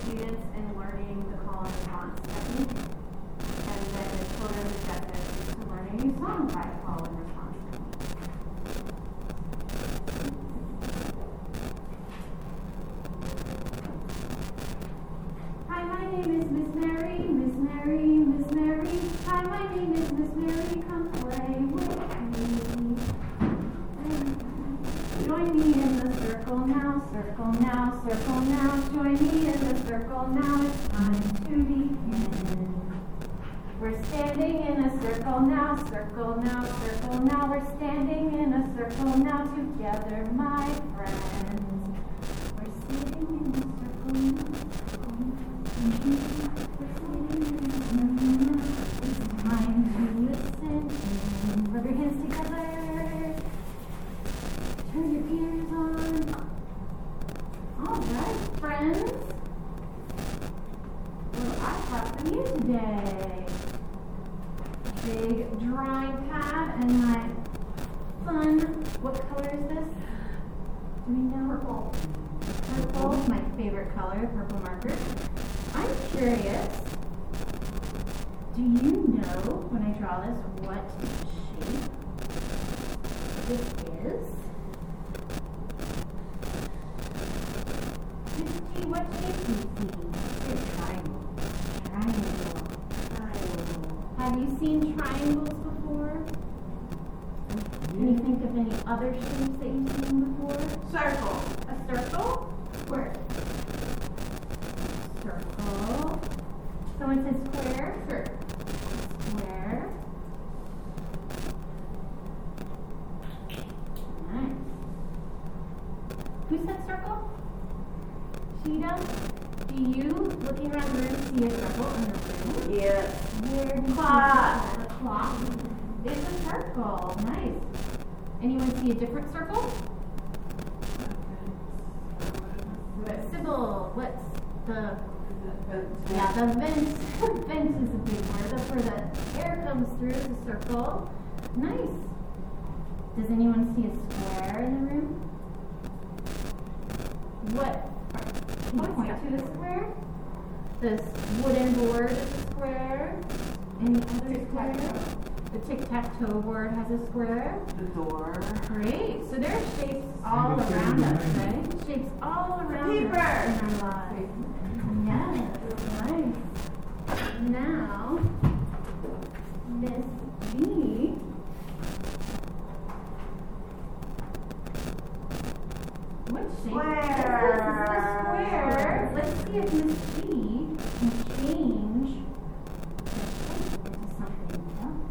participate with the students in learning the call and response technique. And then the children's objective is to learn a new song by call and response technique. Hi, my name is Miss Mary, Miss Mary, Miss Mary. Hi, my name is Miss Mary, come play with me. Join me in the circle now, circle now, circle now. Join me in the circle now, it's time to begin. We're standing in a circle now, circle now, circle now. We're standing in a circle now together, my friends. We're sitting in a circle now, circle now. We're sitting in a circle now. It's time to listen. Rub your hands together. Turn your ears on. All right, friends. Well, I've got for you today. Big drawing pad and my fun. What color is this? Do we know? Purple. Purple is my favorite color, purple marker. I'm curious. Do you this what shape this is? Misty, what shape do you see? It's a triangle. Triangle. Triangle. Have you seen triangles before? Can you think of any other shapes that you've seen before? Circle. A circle? Square. Circle. Someone said square? Sure. Square. Nice. Who said circle? Sheeta? Do you, looking around the room, see a circle in the room? Yes. Where do you Clock. see the clock? It's a circle. Nice. Anyone see a different circle? Sybil, what's the yeah, the vent vent is a big word. That's where the air comes through the circle. Nice. Does anyone see a square in the room? What can you point to the square? This wooden board is a square. Any other square? The tic-tac-toe board has a square. The door. Great. So there are shapes all around us, right? Shapes all around Paper. us in our lives. Yes, nice. Now, Miss B. What shape? Square. This is a square. Let's see if Miss B can change the shape into something else.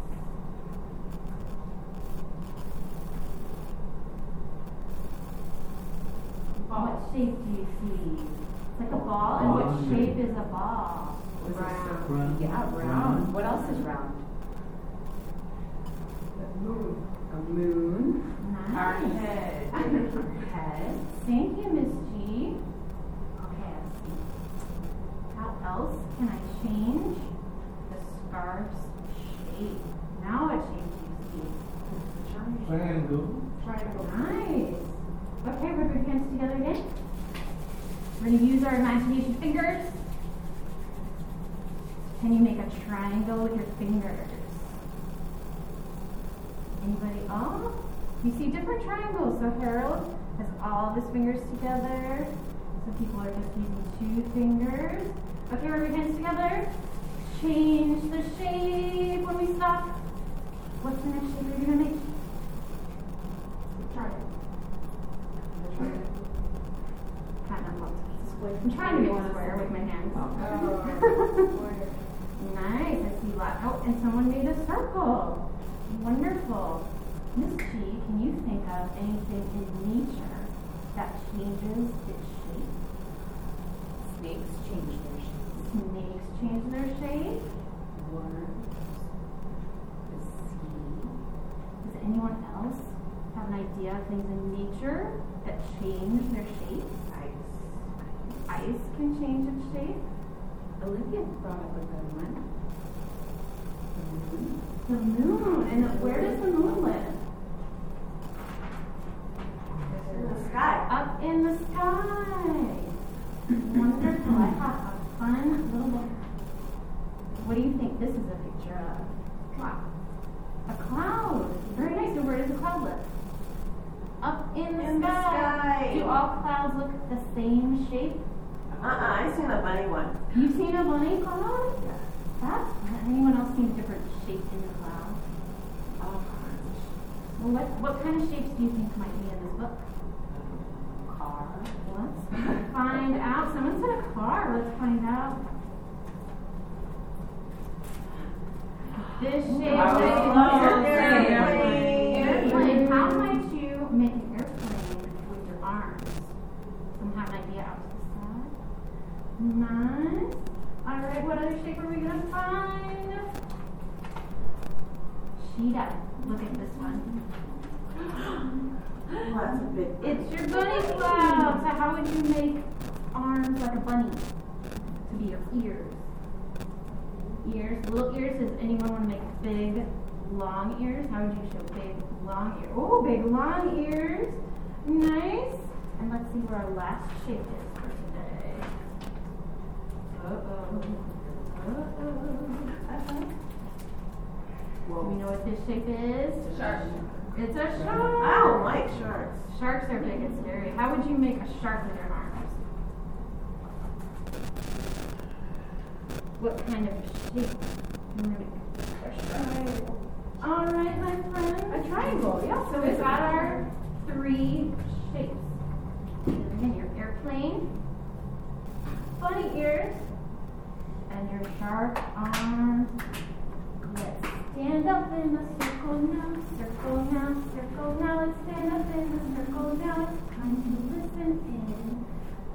What shape do you see? It's like a ball, and what Ball. Shape is a ball? Round. Yeah, round. What else is round? Moon. A moon. Nice. Our head. head. Thank you, Miss G. Okay, let's see. How else can I change the scarf's shape? Now what shape do you see? Triangle. Triangle. Nice. Okay, rub your hands together again. We're going to use our imagination fingers. Can you make a triangle with your fingers? Anybody? Oh, you see different triangles. So Harold has all of his fingers together. Some people are just using two fingers. Okay, rub your hands together. Change the shape when we stop. What's the next shape you're going to make? Triangle. Kind of looks. I'm trying to make a square with my hands. Oh, nice. I see lots. Oh, and someone made a circle. Wonderful. Miss G, can you think of anything in nature that changes its shape? Snakes change their shape. Snakes change their shape. Worms. The sea. Does anyone else have an idea of things in nature that change their shape? Ice. Ice can change its shape. Olivia brought up a good one. Moon. The moon. And where does the moon live? In the sky. Up in the sky. Wonderful. I have a fun little book. What do you think this is a picture of? Cloud. A cloud. Very nice. So where does the cloud live? Up in the In the sky. Do all clouds look the same shape? Uh-uh, I seen a bunny one. You've seen a bunny cloud? That's fun. Anyone else seen different shapes in the cloud? All kinds. Well, what, what kind of shapes do you think might be in this book? Car. Let's find out. Someone said a car. Let's find out. This shape is airplane. airplane. How might you make an airplane with your arms? Someone have an idea out to the side? Nice. All right. What other shape are we gonna find? Cheetah. Look at this one. Oh, that's a big. It's your bunny cloud. So how would you make arms like a bunny to be your ears? Ears, little ears. Does anyone want to make big, long ears? How would you show big, long ears? Oh, big, long ears. Nice. And let's see where our last shape is for today. Uh oh. Uh oh. Do we know what this shape is? Shark. It's a shark. I don't like sharks. Sharks are big and scary. How would you make a shark with your arms? What kind of shape? You wanna make? All right, my friend. A triangle, yeah. So we've got our three shapes. Again, your airplane, bunny ears, and your shark arms. Let's stand up in a circle now, circle now. Let's stand up in a circle now. It's time to listen in.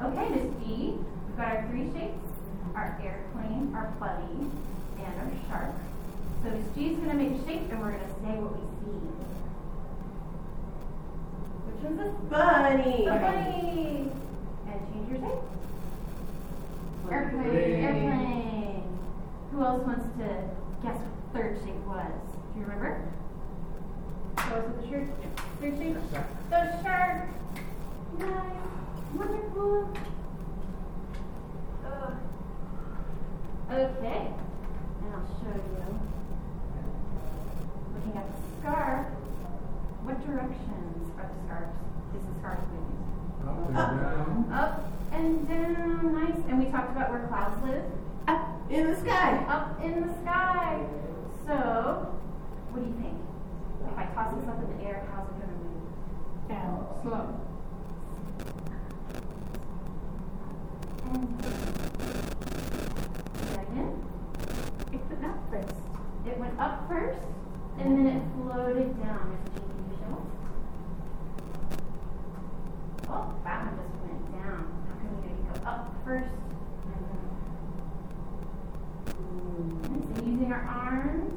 Okay, Miss G, we've got our three shapes our airplane, our bunny, and our shark. So Miss G's gonna make a shape and we're gonna say what we see. Which one's this? Bunny. And change your shape. Airplane. Airplane. Who else wants to guess what third shape was? Do you remember? What was it, the shirt? Third shape? The shark. Nice. Wonderful. Ugh. Okay. And I'll show you. Looking at the scarf. What directions are the scarves? Is the scarf moving? Up and down. Up and down, nice. And we talked about where clouds live. Up in the sky. Up in the sky. So, what do you think? If I toss this up in the air, how's it gonna move? Down. Slow. And second, It went up first. it went up first, and then it floated down. Miss Jean, can you show us? That one just went down. How come you go up first? and so using our arms,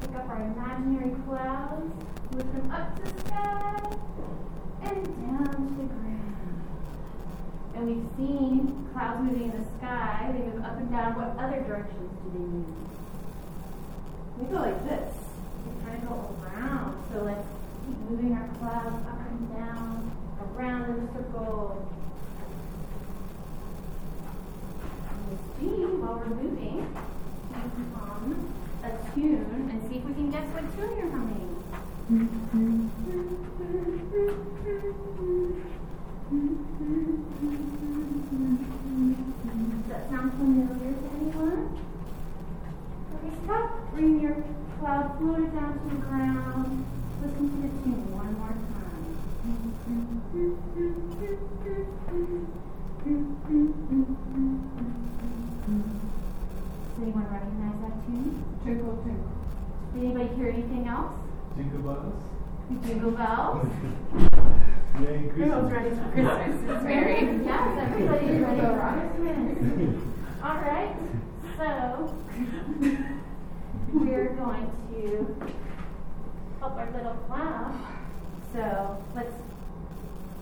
pick up our imaginary clouds, lift them up to the sky and down to the ground. And we've seen clouds moving in the sky. They move up and down. What other directions do they move? We go like this. They kind of go around. So let's keep moving our clouds up and down, around in a circle. G, while we're moving, hum a tune and see if we can guess what tune you're humming. Does that sound familiar to anyone? Okay, stop. Bring your cloud floater down to the Anybody hear anything else? Jingle bells. Jingle bells. Merry Christmas. Ready for Christmas. Merry. yes, everybody's ready for Christmas. All right. So, we're going to help our little class. So, let's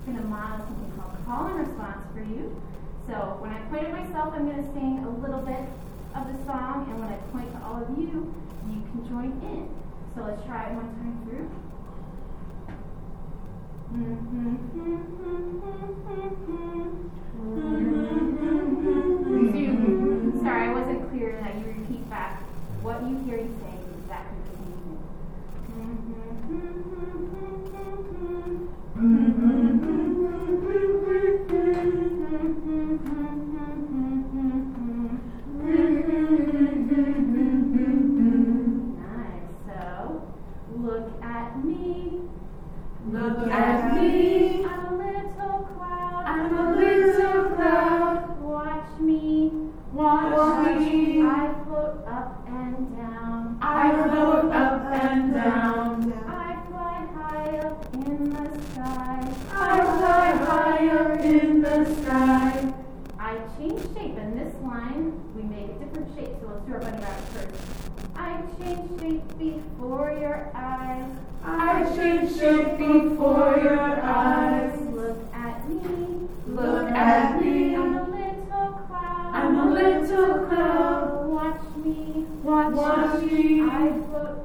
going to model something called call and response for you. So, when I point at myself, I'm going to sing a little bit of the song, and when I point to all of you, and you can join in. So let's try it one time through. Mm -hmm, mm -hmm, mm -hmm,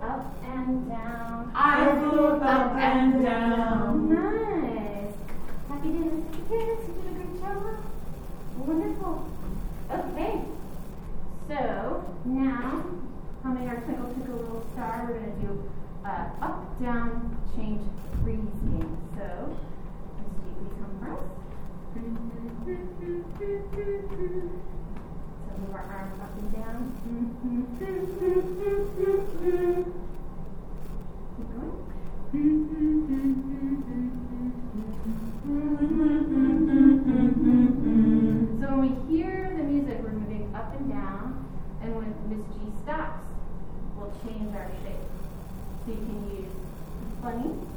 up and down. I, I float up and down. Nice. Happy dance. Yes, you did a great job. Wonderful. Okay. So now, how humming our twinkle twinkle little star, we're going to do uh, up down change freeze game. So, Miss G, please come for move our arms up and down. So when we hear the music, we're moving up and down, and when Miss G stops, we'll change our shape. So you can use funny.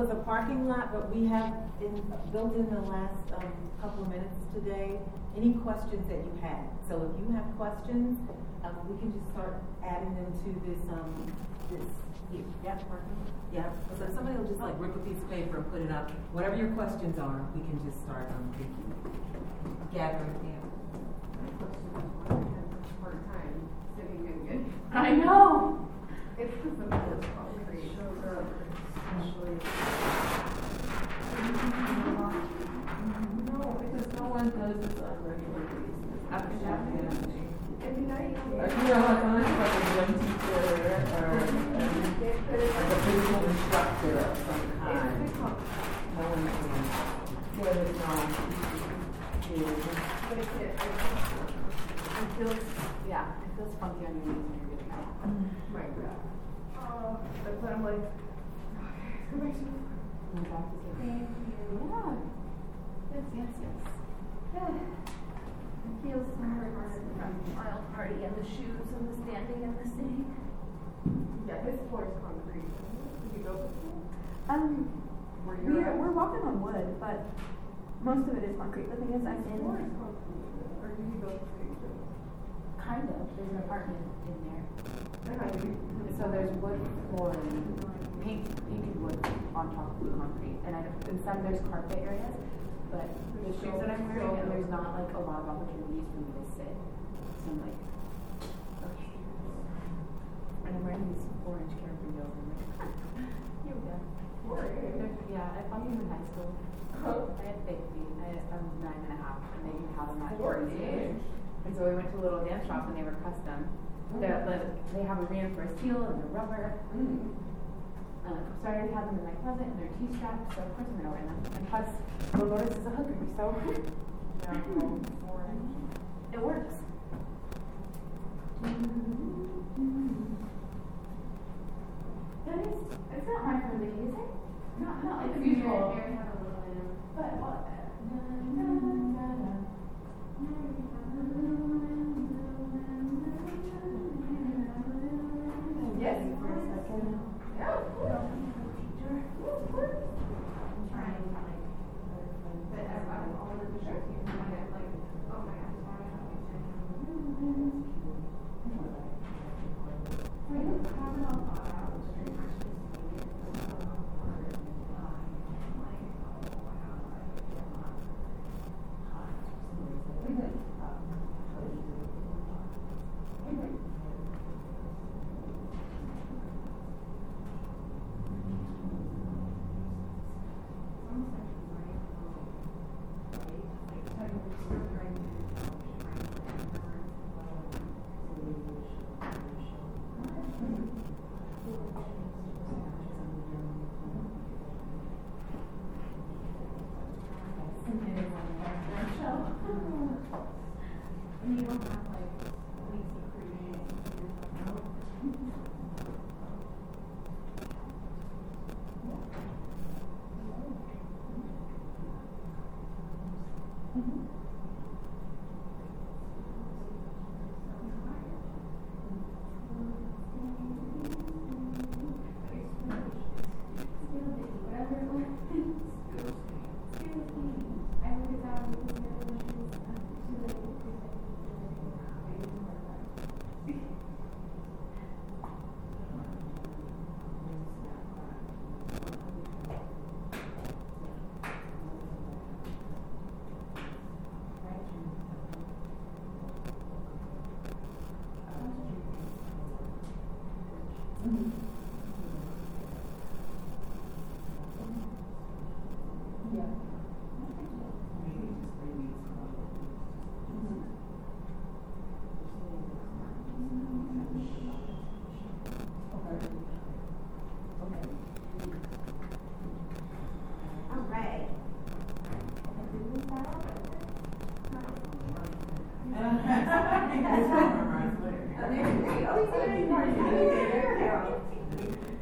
Was a parking lot, but we have in, built in the last, um, couple of minutes today, any questions that you had. So if you have questions, um, we can just start adding them to this, um, this, here, yeah, parking. Yeah, so somebody will just like rip a piece of paper and put it up. Whatever your questions are, we can just start, um, gathering, yeah. Part-time, sitting in good. I know. It's because the middle concrete. Shows. No, because no one does this on regular basis. After that, yeah. Every night. Like, you know, like, unless like a gym teacher or um, like a physical instructor of some kind. No one can. There is no. But it's, it, it feels, yeah, it feels funky on your knees when you're getting out. Right. Uh, but but I'm like, okay, Thank you. Yeah. Yes, yes, yes. It feels so hard from the wild party and the shoes and the standing and the sitting. Yeah, this floor is concrete. Did you go before? Um, Were we're, we're walking on wood, but most of it is concrete. The thing is, I'm in. Or did you go kind of, there's an apartment in there. So there's wood flooring, paint, painted wood on top of the concrete, and I, in some there's carpet areas, but the shoes that I'm wearing, and there's not like a lot of opportunities for me to sit. So I'm like, okay. And I'm wearing these four inch carefree heels, I'm like, here we go. Yeah, I found them in high school. I had thick feet, I, I'm nine and a half, and they didn't have them at Jordan's. And so we went to a little dance shop and they were custom. They're, the- they have a reinforced heel and they're rubber. Um, so I already have them in my closet and they're T-strapped, so of course I'm gonna wear them. And plus, Dolores is a hooker, so it works. That is, it's not hard for the music. Not, not like It's the usual. usual. But what? Shirt. You can get like, oh my gosh, why don't we Wait, have it all thought out. And you don't have like weeks of creating. Whatever it was. Excuse me. I look it down because the other one is, uh, too late. All right.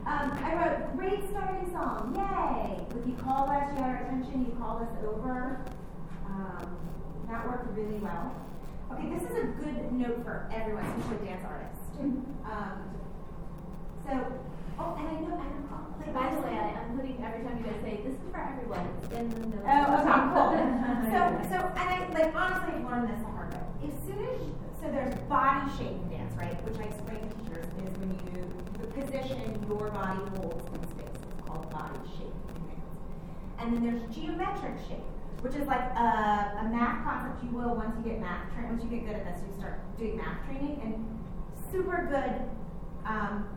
Um, I wrote, great starting song, yay! If you called us, you had our attention, you called us over. Um, that worked really well. Okay, this is a good note for everyone, especially dance artists. Um, so, Oh, and I know, I know, like. By the way, I, I'm putting, every time you guys say, this is for everyone, in the notes. Oh, okay, cool. So, so, and I, like, honestly, I've learned this the hard way. As soon as, so there's body shape dance, right, which I explain to teachers is when you, the position your body holds in space is called body shape dance. And then there's geometric shape, which is like a, a math concept you will once you get math train, once you get good at this, you start doing math training and super good, um,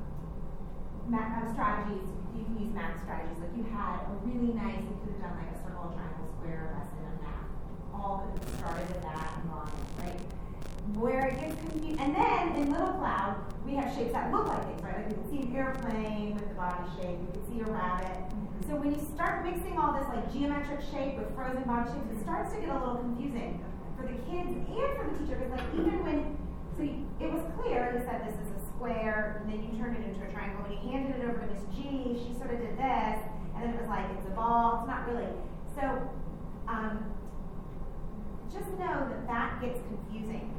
uh, strategies. You can use math strategies. Like you had a really nice, you could have done like a circle, triangle, square lesson on math. All that started with that and gone, right? Where it gets confused, and then in Little Cloud, we have shapes that look like things, right? Like you can see an airplane with the body shape, you can see a rabbit. So when you start mixing all this like geometric shape with frozen body shapes, it starts to get a little confusing for the kids and for the teacher. Because like even when, so you, it was clear, you said this is a square, and then you turned it into a triangle. When you handed it over to Miss G, she sort of did this, and then it was like it's a ball. It's not really. So um, just know that that gets confusing.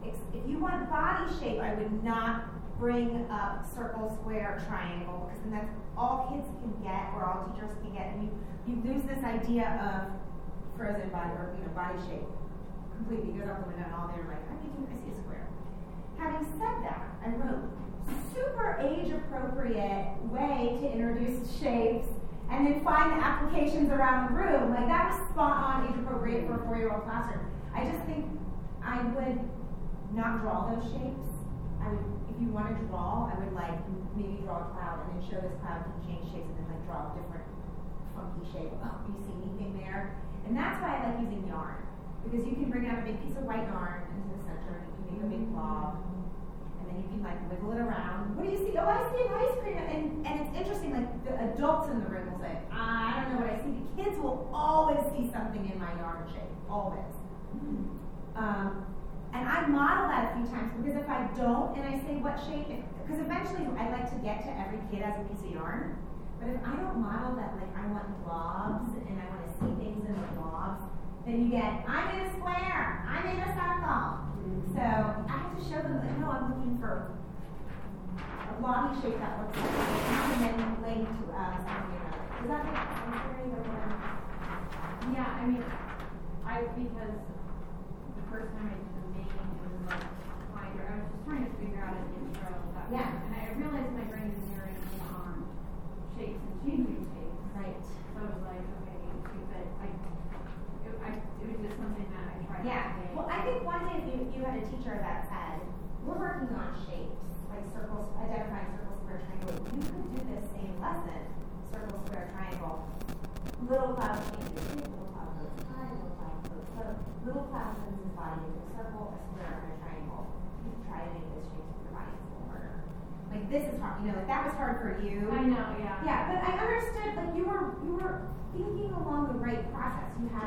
If, you want body shape, I would not bring up circle, square, triangle, because then that's all kids can get, or all teachers can get, and you, you lose this idea of frozen body or you know body shape completely goes out the window, and all they're like, I need to I see a square. Having said that, I wrote super age appropriate way to introduce shapes and then find the applications around the room. Like that was spot on age appropriate for a four year old classroom. I just think I would not draw those shapes. I would, if you want to draw, I would like maybe draw a cloud and then show this cloud can change shapes and then like draw a different funky shape. Oh, do you see anything there? And that's why I like using yarn. Because you can bring out a big piece of white yarn and a big blob. And then you can like wiggle it around. What do you see? Oh, I see an ice cream. And, and it's interesting, like the adults in the room will say, I don't know what I see. The kids will always see something in my yarn shape. Always. Um, and I model that a few times because if I don't and I say what shape, because eventually I like to get to every kid as a piece of yarn. But if I don't model that, like I want blobs and I want to see things in the blobs, then you get, I'm in a square, I'm in a circle. So I have to show them that, no, I'm looking for a blobby shape that looks like this, and then link to uh, something other. Does that make sense, Mary? Or? Yeah, I mean, I, because the first time I did the main, it was like, I was just trying to figure out an intro that. Yeah. And I realized my brain is zeroing in on shapes and changing shapes. Right. So I was like, okay, but I, it, I, it was just something that I tried. Yeah. to say. Well, I think one day if you, you had a teacher that said, we're working on shapes, like circles, identifying circle, square, triangle, you could do this same lesson, circle, square, triangle. Little cloud changes shape, little cloud goes high, little cloud goes low. Little cloud turns his body into a circle, a square, and a triangle. You could try to make this shape with your body a little harder. Like this is hard, you know, like that was hard for you. I know, yeah. Yeah, but I understood like you were you were thinking along the right process. You had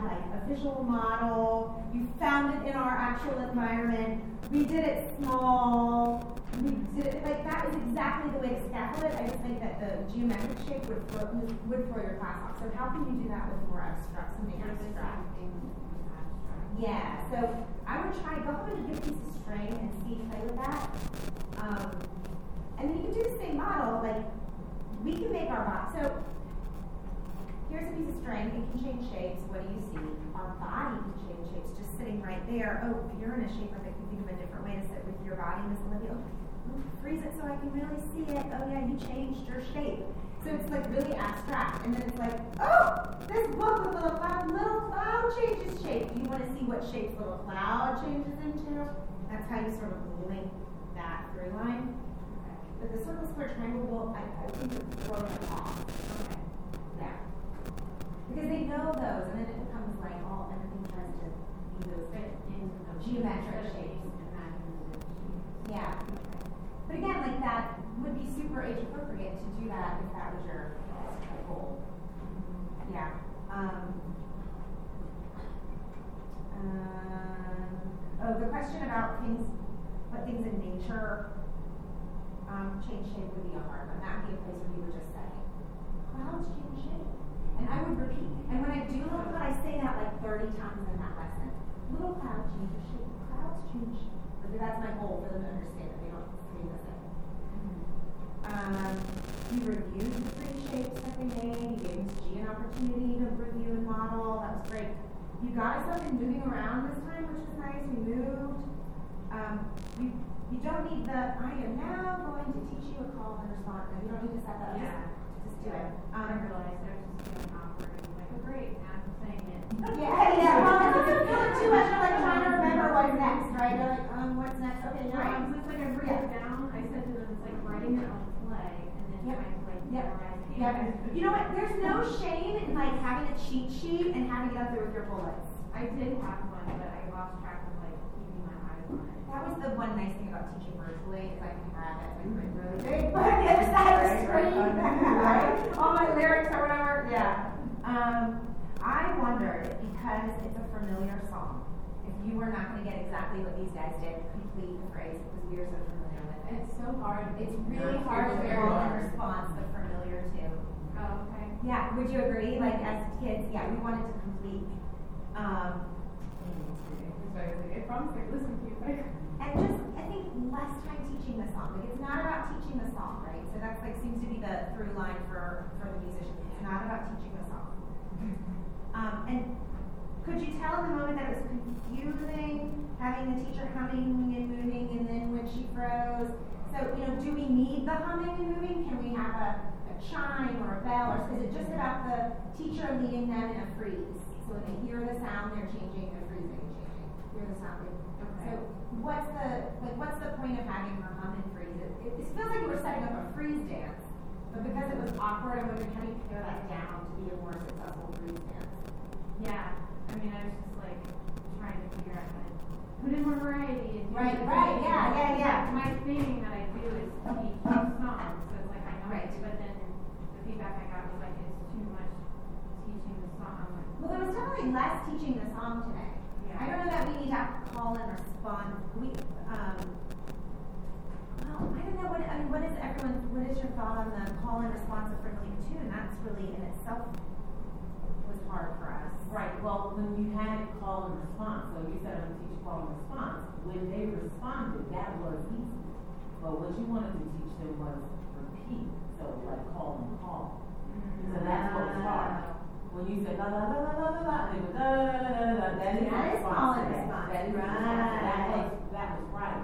model, you found it in our actual environment. We did it small. We did it like that is exactly the way to scaffold it. I just think that the geometric shape would throw would throw your class off. So how can you do that with more abstract something abstract? same thing with abstract. Yeah, so I would try, go home and get a piece of string and see, play with that. Um, and then you can do the same model, like, we can make our box. So, here's a piece of string, it can change shapes. What do you see? Our body can change shapes just sitting right there. Oh, if you're in a shape, I can think of a different way to sit with your body, Miss Olivia. Oh, freeze it so I can really see it. Oh, yeah, you changed your shape. So it's like really abstract. And then it's like, oh, this book with little cloud, little cloud changes shape. Do you want to see what shape little cloud changes into? That's how you sort of link that through line. But the circle, square, triangle will, I, I think it's throwing it off. Because they know those, and then it becomes like all, everything tries to be those Fit into the. Geometric shapes. Yeah. But again, like that would be super age appropriate to do that if that was your goal. Yeah. Um, um, oh, the question about things, what things in nature um, change shape would be a hard one. That would be a place where you would just say, clouds change shape. And I would repeat. And when I do little cloud, I say that like 30 times in that lesson. Little cloud changes shape. Clouds change shape. But that's my goal for them to understand that they don't stay the same. Um, he reviewed the three shapes that we made, he gave Ms. G an opportunity to review and model, that was great. You got us something moving around this time, which was nice, we moved. Um, you, you don't need the, I am now going to teach you a call and response, no, you don't need to set that, up. Yeah. just, do it. I Um, realized I was just feeling awkward, and like, oh, great, now I'm saying it. Yeah, yeah, well, it's just feeling too much, you're like trying to remember what's next, right? You're like, um, what's next? Okay, now I'm. it's like I wrote it down, I said to them, it's like writing your own play, and then Yep. trying to like Yep. it. Yeah, you know what, there's no shame in like having a cheat sheet and having it up there with your bullets. I did have one, but I lost track of like keeping my eyes on it. That was the one nice thing about teaching virtually, is I can have it, like, written really big, but on the other side of the screen, right? All my lyrics or whatever, yeah. Um, I wondered, because it's a familiar song, if you were not gonna get exactly what these guys did, complete the phrase, because we are so familiar with it. It's so hard. It's really It's hard to very call and hard. response the familiar to. Oh, okay. Yeah, would you agree? Like as kids, yeah, we wanted to complete. Um, I promise I listen to you. and just, I think less time teaching the song. Like it's not about teaching the song, right? So that's like seems to be the through line for for the musicians. It's not about teaching the song. Um, and could you tell in the moment that it was confusing having the teacher humming and moving, and then when she froze? So you know, do we need the humming and moving? Can we have a, a chime or a bell, or is it just about the teacher leading them in a freeze? So when they hear the sound, they're changing, they're freezing, changing. Hear the sound. Okay. So what's the like? What's the point of having her hum and freeze? It, it, feels like we were setting up a freeze dance, but because it was awkward, I wondered how do you pare that down to be a more successful freeze dance? Yeah, I mean, I was just like trying to figure out how to put in more variety and do Right, right, yeah, yeah, yeah. My thing that I do is teach songs, so it's like I know Right. it, but then the feedback I got was like it's too much teaching the song. Like, Well, there was definitely less teaching the song today. Yeah. I don't know that we need to call and respond. We, um, well, I don't know what, I mean, what is everyone, what is your thought on the call and response of friendly tune? That's really in itself was hard for us. Right, well, when you had it call and response, so you said I'm gonna teach call and response, when they responded, that was easy. But what you wanted to teach them was repeat, so like call and call. So that's what was hard. When you said la la la la la la la, they go da da da da da that is That is call and response. That is Right. That was, that was right.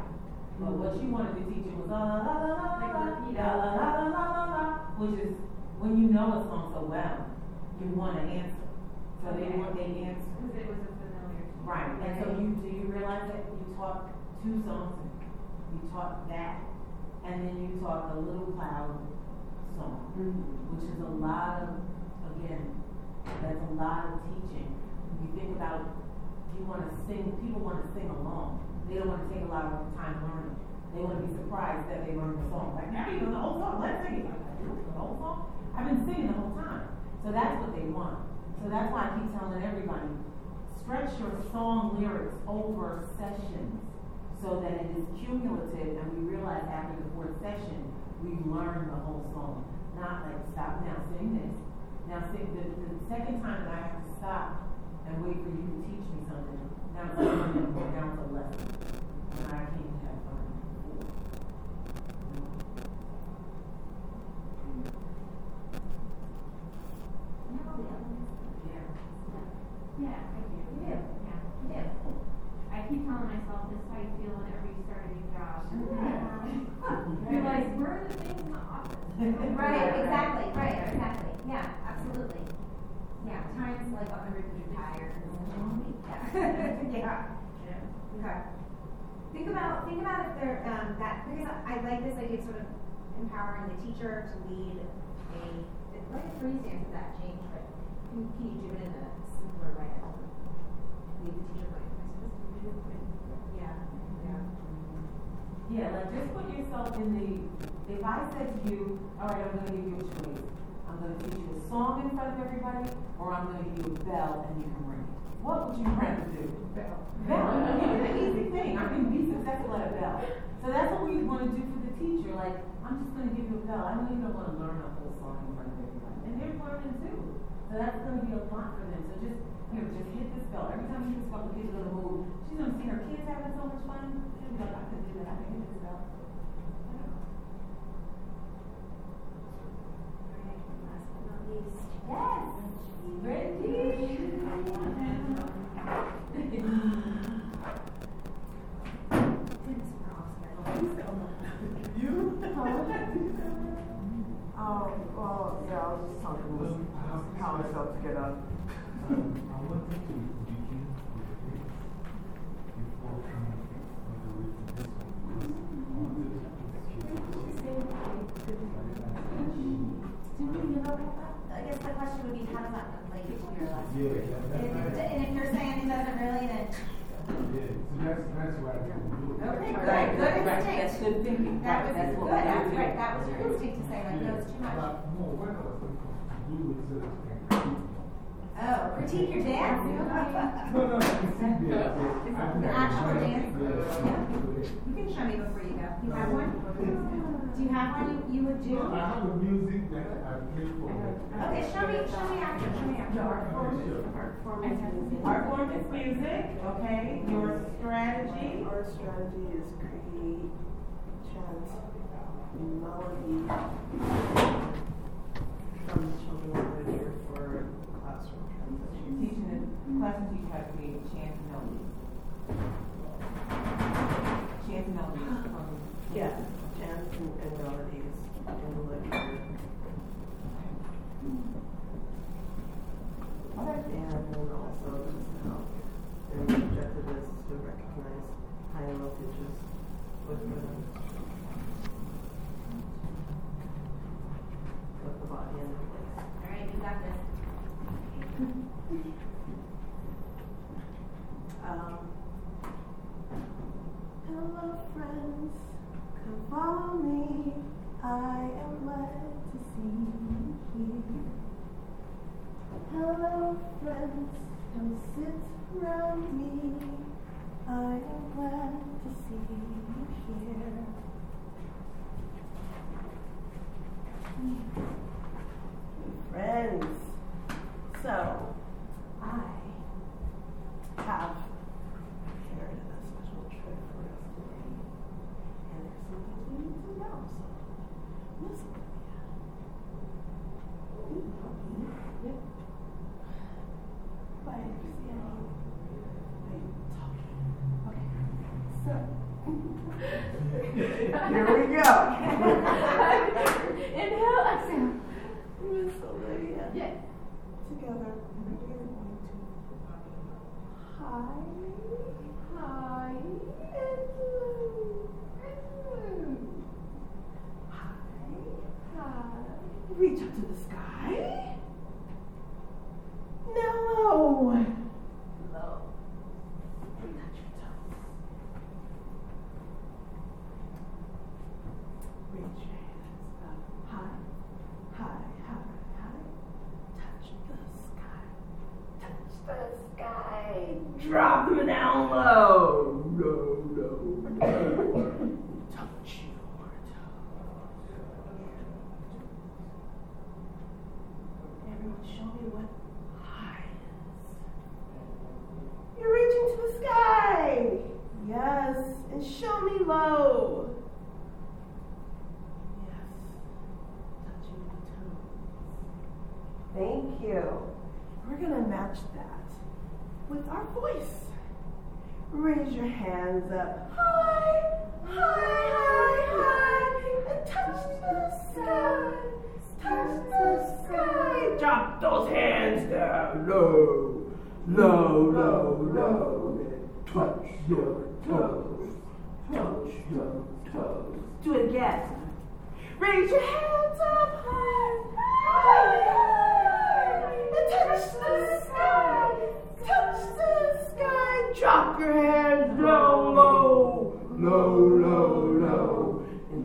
But what you wanted to teach them was la la la la la Like la, repeat la la la la la la la, which is, when you know a song so well, you wanna answer. So they want, answer. because it was a familiar. Right, and so you, do you realize that you taught two songs, you taught that, and then you taught the Little Cloud song, mm-hmm. which is a lot of, again, that's a lot of teaching. You think about, you wanna sing, people wanna sing along, they don't wanna take a lot of time learning. They wanna be surprised that they learned the song, like, now you know the whole song, let's sing it, like, the whole song? I've been singing the whole time, so that's what they want. So that's why I keep telling everybody, stretch your song lyrics over sessions so that it is cumulative and we realize after the fourth session, we've learned the whole song. Not like, stop now, sing this. Now, sing, the, the second time that I have to stop and wait for you to teach me something, now it's a, now it's a lesson. And I can't have fun. Yeah. Yeah, I do. Yeah. Yeah. Yeah. I keep telling myself this is how you feel whenever you start a new job. Yeah. You're like, where are the things in the office? Right, exactly, right, exactly. Yeah, absolutely. Yeah, times like a hundred and tired. Yeah. Yeah. Yeah. Okay. Think about, think about if there, um, that, because I, I like this idea of sort of empowering the teacher to lead a, it's like a freeze dance of that change, but can, can you do it in a simpler way? Lead the teacher going, am I supposed to do it? Yeah, yeah. Yeah, like just put yourself in the, if I said to you, all right, I'm going to give you a choice. I'm going to teach you a song in front of everybody, or I'm going to give you a bell and you can ring it. What would you rather do? Bell. Bell. It's an easy thing. I can be successful at a bell. So that's what we want to do for the teacher. Like, I'm just going to give you a bell. I don't even want to learn a whole song in front of everybody. And they're learning too. So that's going to be a lot for them. So just, we would just hit this bill. Every time we hit the bill, the kids are going to move. She's going to see her kids having so much fun. She's going to be like, I could do that. I could hit this bill. Last but not least. Yes! Reggie! you? Oh, well, yeah, I was just talking about how myself to get up. one thing to begin with is before coming. Do you have one you, you would do? No, I have a music that I play for them. Okay, show me, show me after, show me after. Sure. Art form is music, okay? Your strategy. Our strategy is create, chant, melody Also objective is to recognize high with the body. All right, you got this. Hello, friends, come follow me. I am glad to see. Hello, friends, come sit around me. I am glad to see you here. Friends, so I have prepared a special trip for us today. And there's some things we need to know, so listen to me. You know me. Yep. But I understand you. I'm talking. Okay. So, here we go. Inhale, exhale. Miss Olivia. Yes. Together, we're going to hi, hi, and blue, and blue. Hi, hi. Reach up to the sky. Now low. Low. And touch your toes. Reach your hands up high, high, high, high. Touch the sky. Touch the sky. Drop them down low. Low, low, low. Touch your toes. Everyone, show me what high is. You're reaching to the sky. Yes, and show me low. Yes, touching the toes. Thank you. We're going to match that with our voice. Raise your hands up. High, high, high, high. And touch the sky. Touch the sky. Drop those hands down low. Low, low, low. And touch your toes. Touch your toes. Do it again. Raise your hands up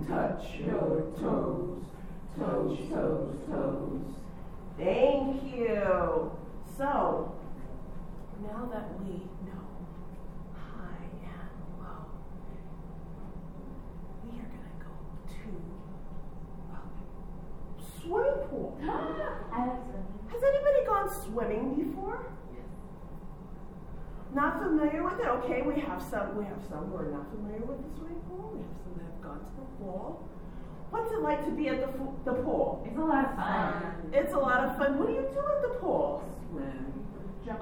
touch your toes, toes, toes, toes. Thank you. So, now that we know high and low, we are going to go to a swimming pool. I like swimming. Has anybody gone swimming before? Not familiar with it? Okay, we have some. We have some who are not familiar with the swimming pool. We have some that gone to the pool. What's it like to be at the the pool? It's a lot of fun. It's a lot of fun. What do you do at the pool? Swim.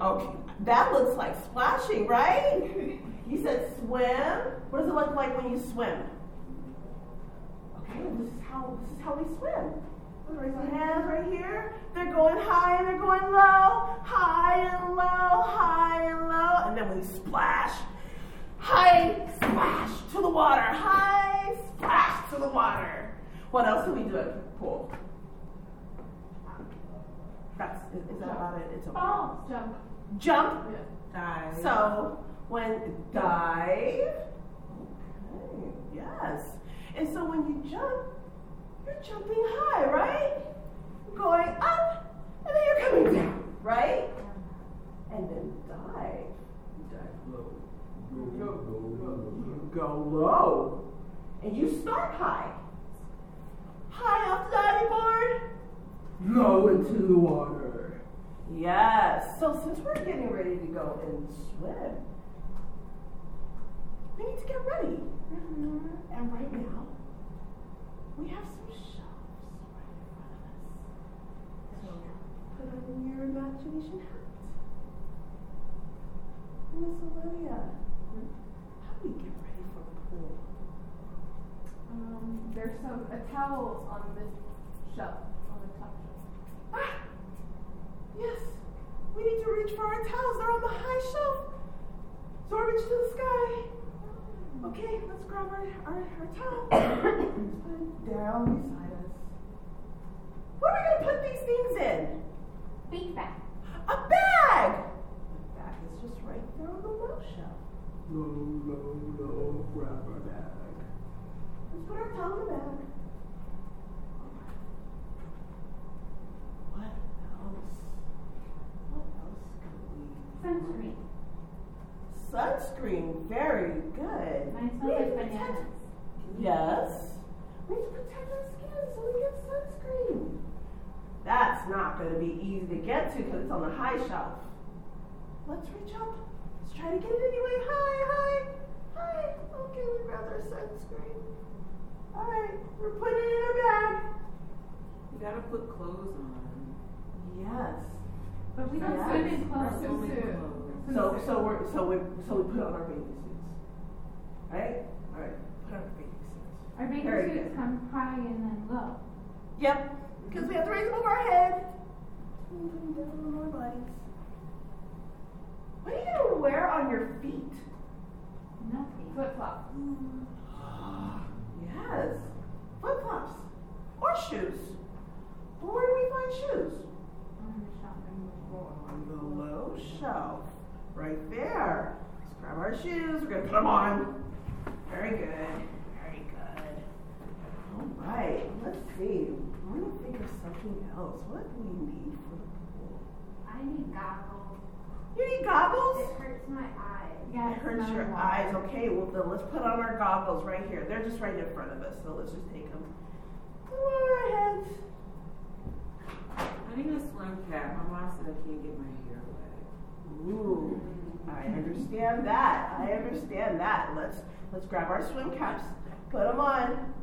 Okay, that looks like splashing, right? You said swim. What does it look like when you swim? Okay, this is how this is how we swim. Raise our hands right here. They're going high and they're going low, high and low, high and low, and then we splash. High splash to the water. High splash to the water. What else do we do at the pool? That's is, is that about it? It's okay. Ball, jump. Jump. Dive. So when dive, okay, yes. And so when you jump, you're jumping high, right? Going up, and then you're coming down, right? And then dive. Dive low. Go, Go, go, go, low, and you start high. High off the diving board. Low into the water. Yes. So since we're getting ready to go and swim, we need to get ready. Mm-hmm. And right now, we have some shelves right in front of us. So put on your imagination hat. Miss Olivia, how do we get ready for the pool? Um, there's some, a towel on this shelf, on the top shelf. Ah, yes. We need to reach for our towels. They're on the high shelf. So I reach to the sky. Okay, let's grab our, our, our towel. let's put it down beside us. What are we going to put these things in? Beach bag. A bag! The bag is just right there on the low shelf. Low, low, low. Grab our bag. Let's put our towel in the bag. What else? What else could we Sunscreen. Sunscreen, very good. Mine We smells like need to protect- bananas. Yes. We need to protect our skin so we get sunscreen. That's not going to be easy to get to because it's on the high shelf. Let's reach up. Let's try to get it anyway. Hi, hi, hi. Okay, we grabbed our sunscreen. All right, we're putting it in our bag. You gotta put clothes on. Yes. But we don't Yes. swim in clothes. That's only clothes. So, so we're so we so we put on our bathing suits. Right? All right. Put on our bathing suits. Our bathing Very suits good. come high and then low. Yep, because we have to raise them over our head. And put them down on our bodies. What are you going to wear on your feet? Nothing. Flip flops. Yes, flip flops or shoes. Well, where do we find shoes? On the. On the low shelf, right there. Let's grab our shoes. We're going to put them on. Very good. Very good. All right. Let's see. I'm going to think of something else. What do we need for the pool? I need goggles. You need goggles? It hurts my eyes. Yeah, it hurts your eyes. Okay, well then let's put on our goggles right here. They're just right in front of us, so let's just take them. Put them on our heads. I need a swim cap. My mom said I can't get my hair wet. Ooh, I understand that. I understand that. Let's let's grab our swim caps, put them on,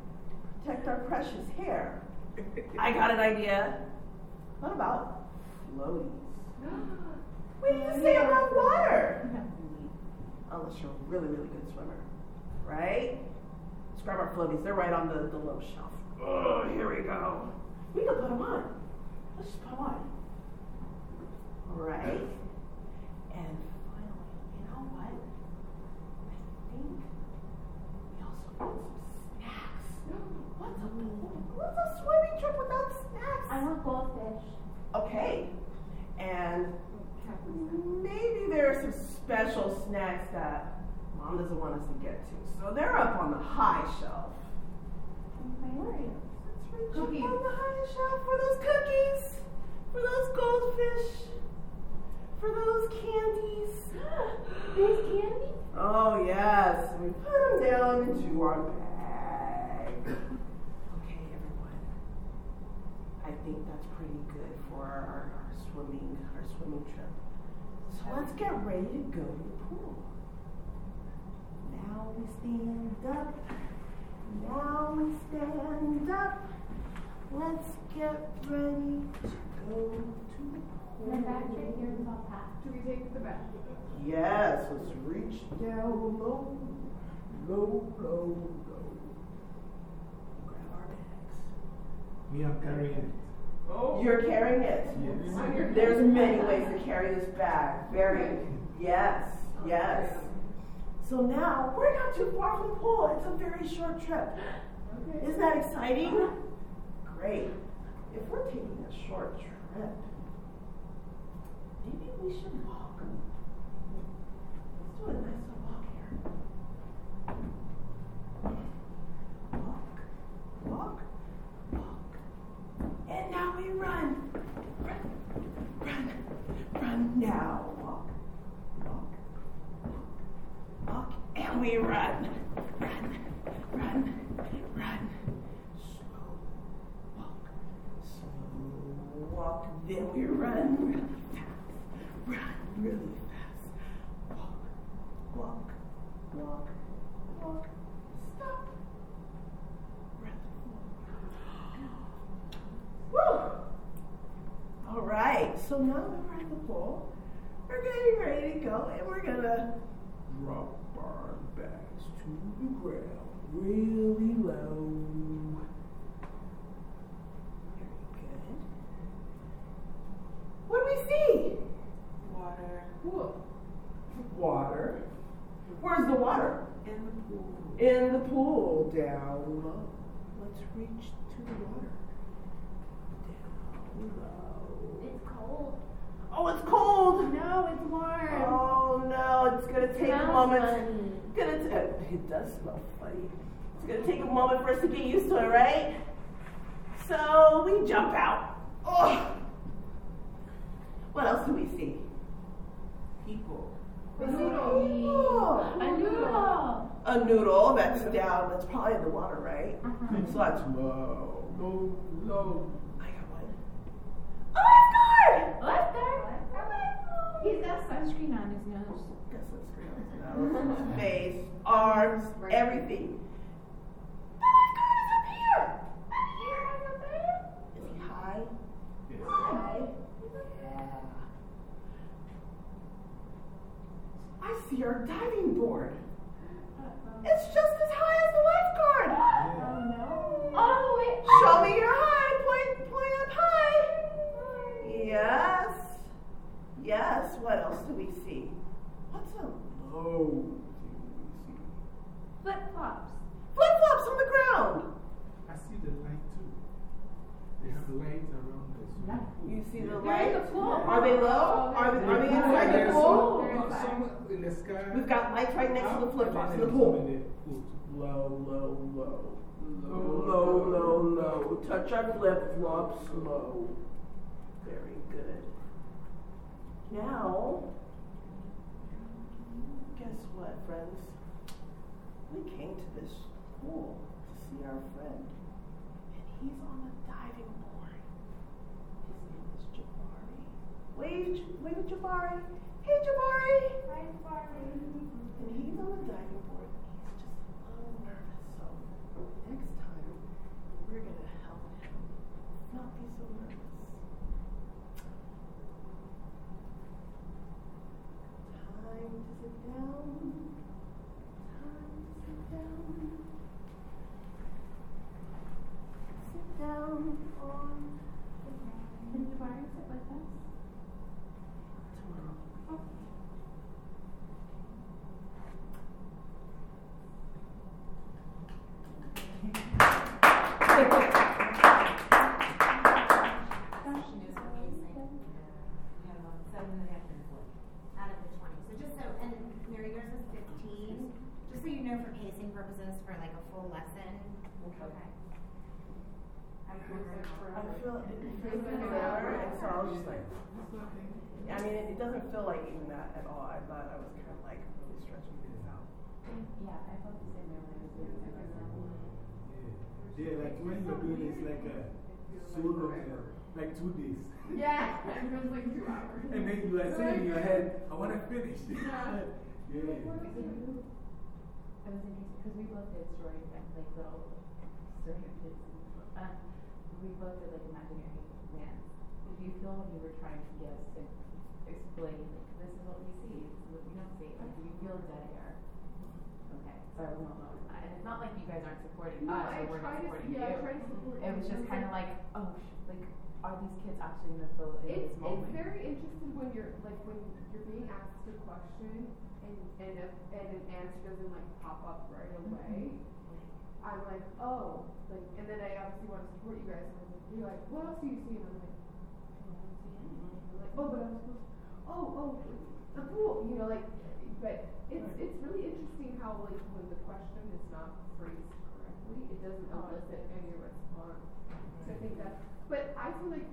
protect our precious hair. I got an idea. What about floaties? We need to stay above water. Oh, Unless you're a really, really good swimmer, right? Let's grab our floaties. They're right on the, the low shelf. Oh, here we go. We can put them on. Let's just put them on. All right. And finally, you know what? I think we also need some snacks. What's a what's a swimming trip without snacks? I want goldfish. Okay. And maybe there are some special snacks that mom doesn't want us to get to. So they're up on the high shelf. Priorities. Let's reach Cookies. up on the high shelf for those cookies, for those goldfish, for those candies. There's candy? Oh yes, we put them down into our bag. Okay, everyone. I think that's pretty good for our swimming our swimming trip. So let's get ready to go to the pool. Now we stand up. Now we stand up. Let's get ready to go to the pool. The back right here is all packed. Do we take the back? Yes, let's reach down low, low, low, low. Grab our Me, I'm carrying it. You're carrying it. There's many ways to carry this bag. Very, yes, yes. So now, we're not too far from the pool. It's a very short trip. Isn't that exciting? Great. If we're taking a short trip, maybe we should walk. Let's do a nice little walk here. Walk, walk, walk. And now we run. Run, run, run now. Walk, walk, walk, walk. And we run. Run, run, run. Slow walk, slow walk. Then we run really fast. Run really fast. Walk, walk, walk, walk. Stop. Woo! All right, so now that we're at the pool, we're getting ready to go and we're gonna drop our bags to the ground really low. Very good. What do we see? Water Water. Where's the water? in the pool. In the pool, down low. Let's reach to the water. Down low. It's cold. Oh, it's cold. No, it's warm. Oh no, it's gonna take a moment. funny. Gonna t- uh, it does smell funny. It's gonna take a moment for us to get used to it, right? So we jump out. Oh. What else do we see? People. We see people. A noodle. A noodle that's down. That's probably in the water, right? Uh-huh. So that's low. Low, low. I got one. A lifeguard. Lifeguard. He's got sunscreen on his nose. Guess that's great. Face, arms, everything. Oh the lifeguard is up here. Up here. Up there. Is he high? Yes. High. Yeah. I see our diving board. It's just as high as the lifeguard. Oh, yeah. Oh, wait. Show me your high. Point, point up high. Yes. Yes. What else do we see? What's a low thing we see? Flip flops. Flip flops on the ground. I see the light too. They have lights around the swimming pool. You see the They're in lights? the pool. Are they low? Are they, are they Yeah, inside the pool? Some, some in the sky. We've got lights right next to the flip flops in the pool. some in the pool. Low, low, low. Low, Low, low, low. Touch our flip flops low. Very good. Now, guess what, friends? We came to this pool to see our friend, and he's on the diving board. His name is Jabari. Wave, wave Jabari. Hey, Jabari. Hi, Barbie. And he's on the diving board. He's just a little nervous. So next time, we're going to help him not be so nervous. Time down. Sit down on Can Jabari sit with us? tomorrow. Question is amazing. We have about seven and a half minutes left. Out of the twenty, so just so, and Mary, yours was fifteen, just so you know for pacing purposes for like a full lesson. Okay. I'm I feel it feels hour, and so I was just like, I mean, it, it doesn't feel like even that at all. I thought I was kind of like really stretching this out. Yeah, I felt the same way when I was doing it. Yeah. Like when you're doing this, like a solo, like two days. Yeah, it feels like two hours. And then you are saying in your head, I want to finish. Yeah. yeah. It was interesting because we both did story like little story kids. Uh, we both did like imaginary lands. Did you feel when you were trying to get us to explain, like, this is what we see, this is what we don't see? Like, do you feel dead air? Okay. So I wasn't alone. And it's not like you guys aren't supporting No, us I or we're not to- supporting yeah, you. to support It was just kind of like- oh, sh- like, are these kids actually going to fill in It's, this moment? it's very interesting when you're, like, when you're being asked a question and, and, a, and an answer doesn't, like, pop up right mm-hmm. away. I'm like, oh, like, and then I obviously want to support you guys. And I'm like, you're like, what else do you see? And I'm like, "Oh, I don't see anything. I'm like, oh, but I was supposed to, oh, oh, the pool, you know, like, but it's, it's really interesting how, like, when the question is not phrased correctly, it doesn't elicit any response. So I think that, but I feel like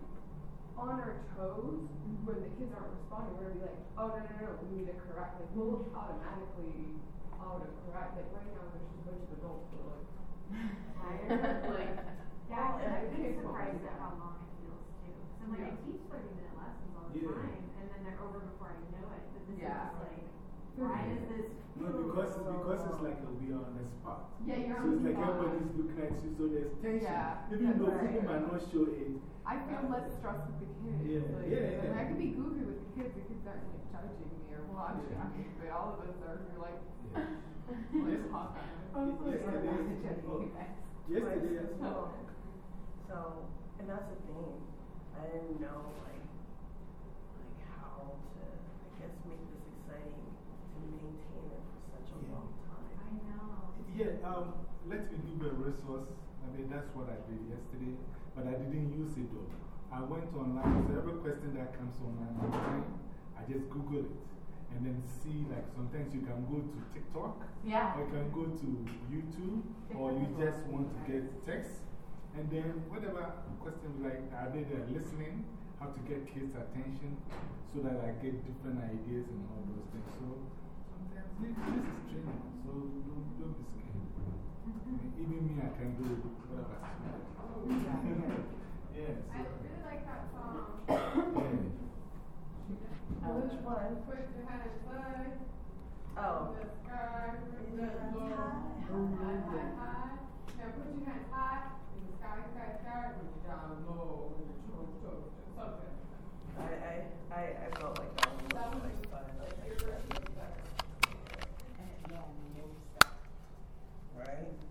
on our toes, when the kids aren't responding, we're gonna be like, oh, no, no, no, no, we need to correct, like, we'll automatically auto correct, like, right now, there's just a bunch of adults who are like, tired, like, Yeah, oh, I've been surprised at how long it feels too. So I'm like I teach thirty minute lessons all the Yeah. time and then they're over before I know it. But this Yeah. is like, why does this No, because, so because it's long? like we are on the spot. Yeah, you're So on the like spot. everybody's looking at you, so there's tension. Yeah, Even though right. people might not show it. I feel less stressed with the kids. Yeah, like, yeah, and I yeah. can be goofy with the kids, the kids aren't like judging me or watching me, but all of us are, you're like, Yeah. let's talk on it. Yesterday, oh, yesterday as well. So, and that's the thing. I didn't know like like how to I guess make this exciting to maintain it for such a Yeah. long time. I know. Yeah, um, let me give a resource. I mean, that's what I did yesterday, but I didn't use it though. I went online, so every question that comes on my mind, I just Google it. And then see, like, sometimes you can go to TikTok, Yeah. or you can go to YouTube, or you just want to get text. And then, whatever question, like, are they there listening? How to get kids' attention so that I get different ideas and all those things. So, sometimes this, this is training, so don't, don't be scared. Even me, I can do whatever. yes. I really like that song. Which one? Put your hands high. Oh. The sky, the hands Lord. high. High, high. Now put your hands high in the sky, sky, sky. Put your down low in the toe, toe, something. I, I, I, I felt like that one That was one like like your first was better. Right?